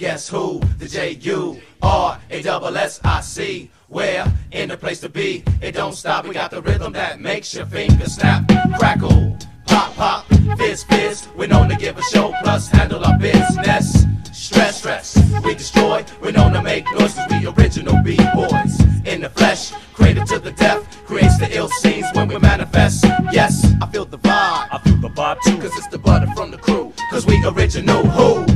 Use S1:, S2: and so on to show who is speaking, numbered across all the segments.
S1: Guess who? The J U R A double S I C. Where in the place to be? It don't stop. We got the rhythm that makes your fingers snap, crackle, pop, pop, fizz, fizz. We're known to give a show plus handle our business. Stress, stress. We destroy. We're known to make noise 'cause we original B-boys. In the flesh, created to the death. Creates the ill scenes when we manifest. Yes, I feel the vibe.
S2: I feel the vibe too.
S1: Cause it's the butter from the crew. Cause we original who?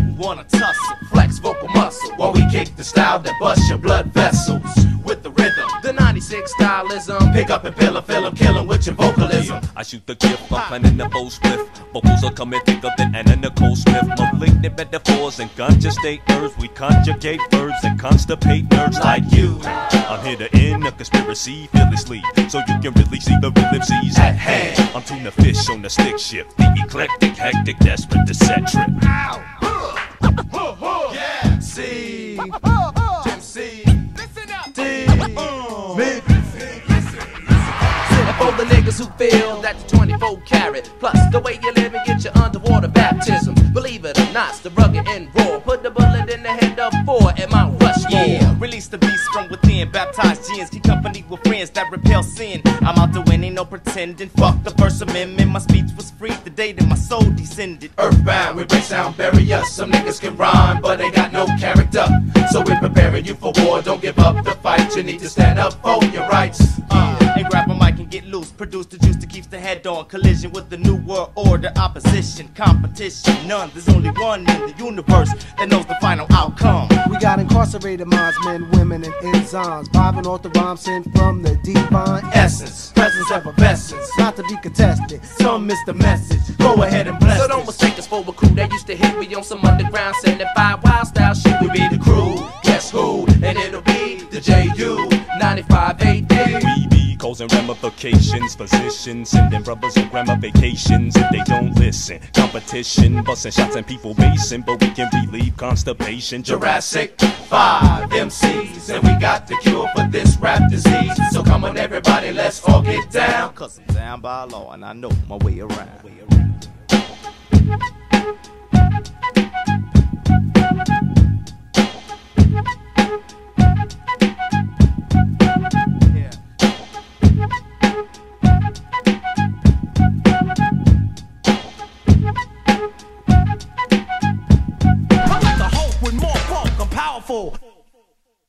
S1: Style that busts your blood vessels. With the rhythm,
S3: The 96 stylism.
S1: pick up and fill 'em, fill 'em, kill 'em with your vocalism.
S2: I shoot the gift, I'm planning the full spliff. Vocals are coming thicker than Anna Nicole Smith. Malignant metaphors and ganja state herbs. We conjugate verbs and constipate nerves like you. I'm here to end a conspiracy fearlessly, so you can really see the real MCs
S1: At hand.
S2: I'm tuna fish on the stick shift. The eclectic, hectic, desperate to set trip.
S1: Yeah,
S3: the niggas who feel that the 24 carat plus the way you live and get your underwater baptism. Believe it or not, it's the rugged and raw. Put the bullet in the head of four at Mount Rushmore.
S4: Yeah, release the beast from within. Baptized gins, keep company with friends that repel sin. I'm out to win, ain't no pretending. Fuck the First Amendment. My speech was free the day that my soul descended.
S1: Earthbound, we break sound barriers. Some niggas can rhyme, but they got no character. So we're preparing you for war. Don't give up the fight. You need to stand up for your rights.
S4: Produce the juice that keeps the head on. Collision with the new world order. Opposition, competition, none. There's only one in the universe that knows the final outcome.
S5: We got incarcerated minds, men, women, and enzymes. Vibing off the rhyme sent from the divine
S1: Essence, presence, effervescence.
S5: Not to be contested.
S1: Some miss the message. Go ahead and bless
S3: So don't mistake us for a crew that used to hit me on some underground 75 wild style shit.
S1: We be the crew. Guess who? And it'll be the J.U.
S3: 95 AD.
S2: We causing ramifications, physicians sending brothers on grandma vacations if they don't listen. Competition, busting shots and people basing, but we can relieve constipation.
S1: Jurassic 5 MCs. And we got the cure for this rap disease. So come on, everybody, let's all get down.
S4: Cause I'm down by law and I know my way around. powerful.